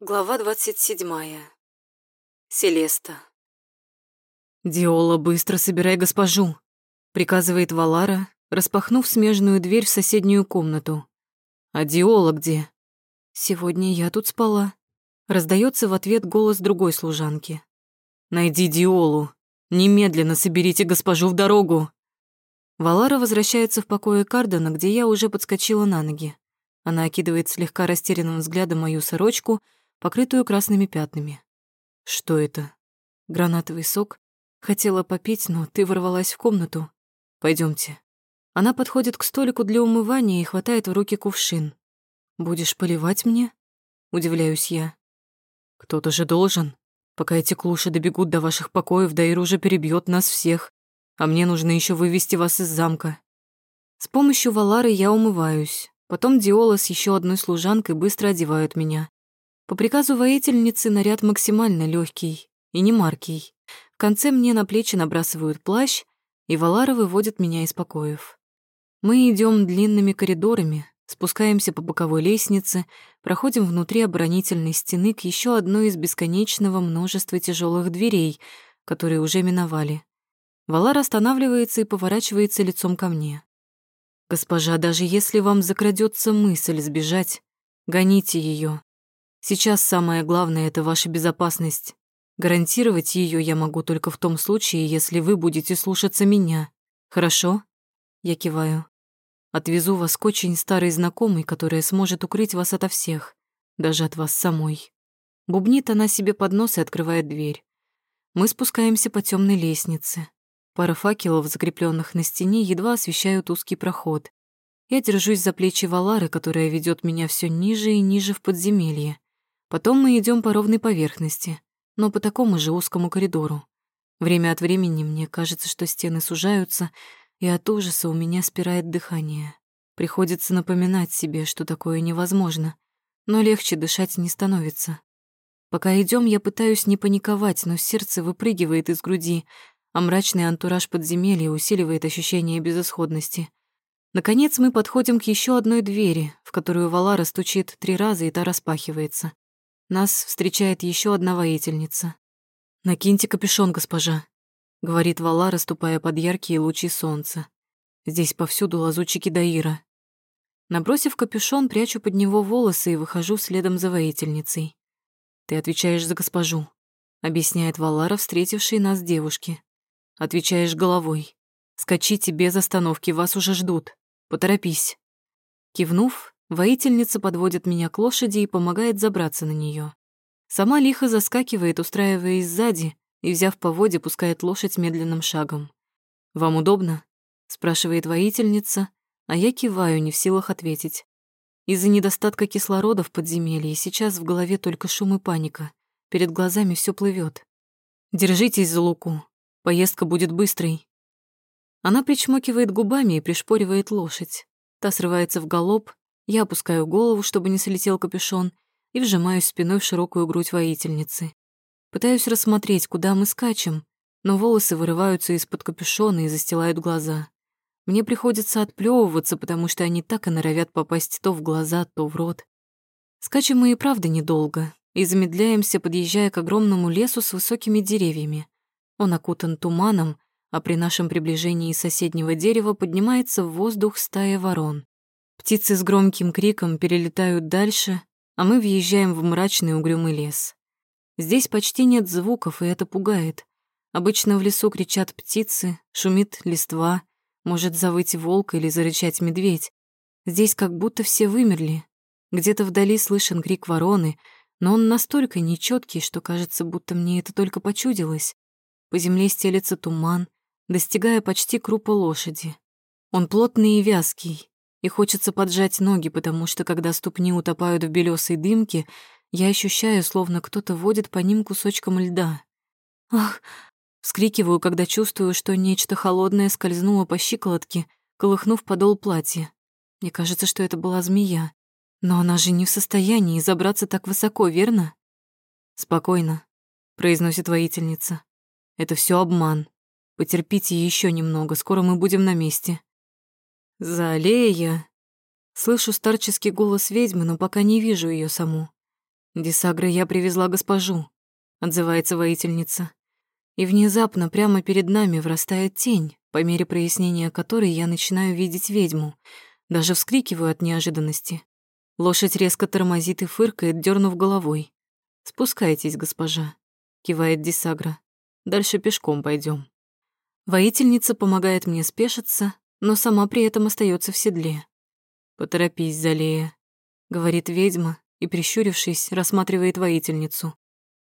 Глава двадцать седьмая. Селеста. «Диола, быстро собирай госпожу», — приказывает Валара, распахнув смежную дверь в соседнюю комнату. «А Диола где?» «Сегодня я тут спала», — раздается в ответ голос другой служанки. «Найди Диолу. Немедленно соберите госпожу в дорогу». Валара возвращается в покое Кардена, где я уже подскочила на ноги. Она окидывает слегка растерянным взглядом мою сорочку — покрытую красными пятнами. Что это? Гранатовый сок? Хотела попить, но ты ворвалась в комнату. Пойдемте. Она подходит к столику для умывания и хватает в руки кувшин. Будешь поливать мне? Удивляюсь я. Кто-то же должен. Пока эти клуши добегут до ваших покоев, Дайр уже перебьет нас всех, а мне нужно еще вывести вас из замка. С помощью Валары я умываюсь. Потом Диола с еще одной служанкой быстро одевают меня. По приказу воительницы наряд максимально легкий и не маркий. В конце мне на плечи набрасывают плащ, и Валара выводит меня из покоев. Мы идем длинными коридорами, спускаемся по боковой лестнице, проходим внутри оборонительной стены к еще одной из бесконечного множества тяжелых дверей, которые уже миновали. Валар останавливается и поворачивается лицом ко мне. «Госпожа, даже если вам закрадется мысль сбежать, гоните ее. Сейчас самое главное — это ваша безопасность. Гарантировать ее я могу только в том случае, если вы будете слушаться меня. Хорошо?» Я киваю. «Отвезу вас к очень старой знакомой, которая сможет укрыть вас ото всех, даже от вас самой». Бубнит она себе под нос и открывает дверь. Мы спускаемся по темной лестнице. Пара факелов, закрепленных на стене, едва освещают узкий проход. Я держусь за плечи Валары, которая ведет меня все ниже и ниже в подземелье. Потом мы идем по ровной поверхности, но по такому же узкому коридору. Время от времени мне кажется, что стены сужаются, и от ужаса у меня спирает дыхание. Приходится напоминать себе, что такое невозможно, но легче дышать не становится. Пока идем, я пытаюсь не паниковать, но сердце выпрыгивает из груди, а мрачный антураж подземелья усиливает ощущение безысходности. Наконец мы подходим к еще одной двери, в которую Валара стучит три раза, и та распахивается. Нас встречает еще одна воительница. «Накиньте капюшон, госпожа», — говорит Вала, расступая под яркие лучи солнца. «Здесь повсюду лазутчики Даира». Набросив капюшон, прячу под него волосы и выхожу следом за воительницей. «Ты отвечаешь за госпожу», — объясняет Валара, встретившей нас девушки. «Отвечаешь головой. Скачите без остановки, вас уже ждут. Поторопись». Кивнув, Воительница подводит меня к лошади и помогает забраться на нее. Сама лихо заскакивает, устраиваясь сзади, и, взяв поводья, пускает лошадь медленным шагом. «Вам удобно?» — спрашивает воительница, а я киваю, не в силах ответить. Из-за недостатка кислорода в подземелье сейчас в голове только шум и паника. Перед глазами все плывет. «Держитесь за луку. Поездка будет быстрой». Она причмокивает губами и пришпоривает лошадь. Та срывается в галоп, я опускаю голову, чтобы не слетел капюшон, и вжимаюсь спиной в широкую грудь воительницы. Пытаюсь рассмотреть, куда мы скачем, но волосы вырываются из-под капюшона и застилают глаза. Мне приходится отплёвываться, потому что они так и норовят попасть то в глаза, то в рот. Скачем мы и правда недолго, и замедляемся, подъезжая к огромному лесу с высокими деревьями. Он окутан туманом, а при нашем приближении из соседнего дерева поднимается в воздух стая ворон. Птицы с громким криком перелетают дальше, а мы въезжаем в мрачный угрюмый лес. Здесь почти нет звуков, и это пугает. Обычно в лесу кричат птицы, шумит листва, может завыть волк или зарычать медведь. Здесь как будто все вымерли. Где-то вдали слышен крик вороны, но он настолько нечеткий, что кажется, будто мне это только почудилось. По земле стелется туман, достигая почти крупа лошади. Он плотный и вязкий, и хочется поджать ноги, потому что, когда ступни утопают в белесой дымке, я ощущаю, словно кто-то водит по ним кусочком льда. Ах! Вскрикиваю, когда чувствую, что нечто холодное скользнуло по щиколотке, колыхнув подол платья. Мне кажется, что это была змея. Но она же не в состоянии забраться так высоко, верно? «Спокойно», — произносит воительница. «Это все обман. Потерпите еще немного, скоро мы будем на месте». «Залея!» Слышу старческий голос ведьмы, но пока не вижу ее саму. «Дисагра, я привезла госпожу», — отзывается воительница. И внезапно прямо перед нами врастает тень, по мере прояснения которой я начинаю видеть ведьму. Даже вскрикиваю от неожиданности. Лошадь резко тормозит и фыркает, дернув головой. «Спускайтесь, госпожа», — кивает Дисагра. «Дальше пешком пойдем. Воительница помогает мне спешиться, но сама при этом остается в седле. «Поторопись, Залея», — говорит ведьма и, прищурившись, рассматривает воительницу.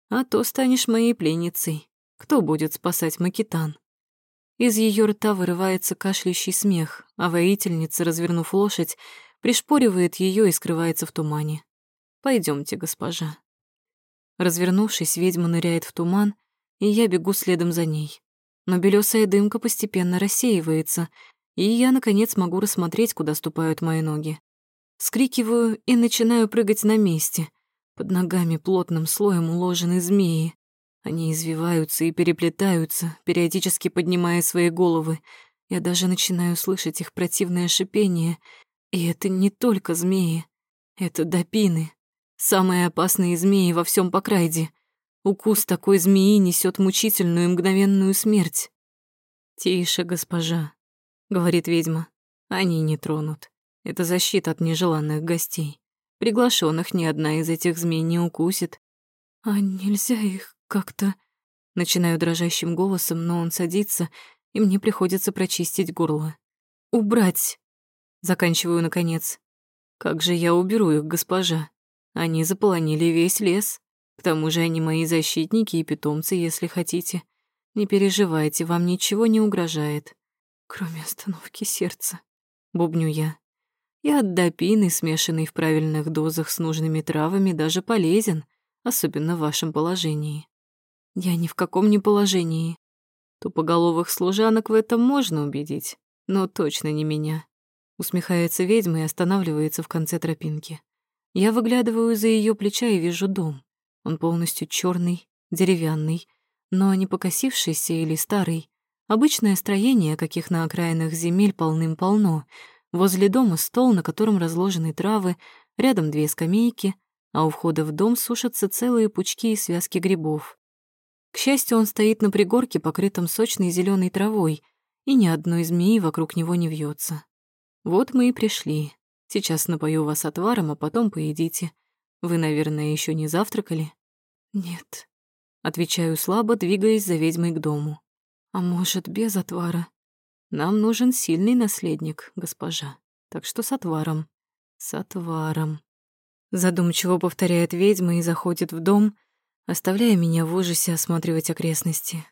«А то станешь моей пленницей. Кто будет спасать Макитан?» Из ее рта вырывается кашляющий смех, а воительница, развернув лошадь, пришпоривает ее и скрывается в тумане. Пойдемте, госпожа. Развернувшись, ведьма ныряет в туман, и я бегу следом за ней. Но белесая дымка постепенно рассеивается, и я, наконец, могу рассмотреть, куда ступают мои ноги. Скрикиваю и начинаю прыгать на месте. Под ногами плотным слоем уложены змеи. Они извиваются и переплетаются, периодически поднимая свои головы. Я даже начинаю слышать их противное шипение. И это не только змеи. Это допины. Самые опасные змеи во всем Покрайде. Укус такой змеи несет мучительную и мгновенную смерть. «Тише, госпожа», — говорит ведьма. «Они не тронут. Это защита от нежеланных гостей. Приглашенных ни одна из этих змей не укусит. А нельзя их как-то... Начинаю дрожащим голосом, но он садится, и мне приходится прочистить горло. «Убрать!» Заканчиваю, наконец. «Как же я уберу их, госпожа? Они заполонили весь лес. К тому же они мои защитники и питомцы, если хотите. Не переживайте, вам ничего не угрожает. Кроме остановки сердца. Бубню я. И от допины, смешанный в правильных дозах с нужными травами, даже полезен, особенно в вашем положении. Я ни в каком не положении. Тупоголовых служанок в этом можно убедить, но точно не меня. Усмехается ведьма и останавливается в конце тропинки. Я выглядываю за ее плеча и вижу дом. Он полностью черный, деревянный, но не покосившийся или старый. Обычное строение, каких на окраинах земель полным-полно. Возле дома стол, на котором разложены травы, рядом две скамейки, а у входа в дом сушатся целые пучки и связки грибов. К счастью, он стоит на пригорке, покрытом сочной зеленой травой, и ни одной змеи вокруг него не вьется. Вот мы и пришли. Сейчас напою вас отваром, а потом поедите. Вы, наверное, еще не завтракали? Нет. Отвечаю слабо, двигаясь за ведьмой к дому. А может, без отвара? Нам нужен сильный наследник, госпожа. Так что с отваром. С отваром. Задумчиво повторяет ведьма и заходит в дом, оставляя меня в ужасе осматривать окрестности.